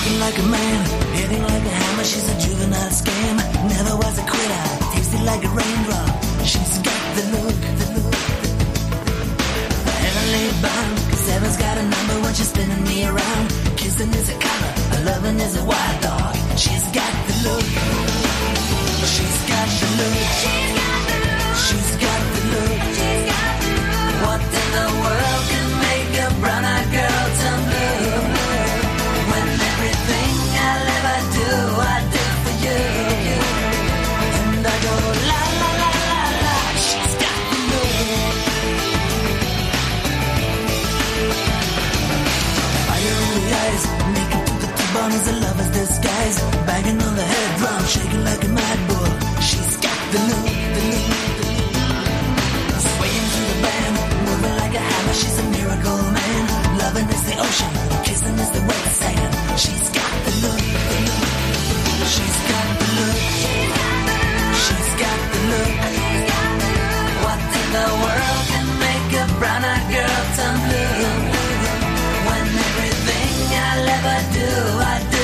Walking like a man, hitting like a hammer. She's a juvenile scam. Never was a quitter, tasted like a raindrop. She's got the look, the look. Heavenly bound, cause heaven's got a number when she's spinning me around. Kissing is a color, her loving is a wild dog. Eyes, naked to the T-bone is a lover's disguise. Banging on the head drum, shaking like a mad bull. She's got the look, the look, the look. Swaying through the band, moving like a hammer. She's a miracle man. Loving is the ocean, kissing is the wet sand. She's got the look, the look. She's got the look. She's got the look. What in the world can make a brown-eyed girl I'll do, I do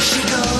She goes.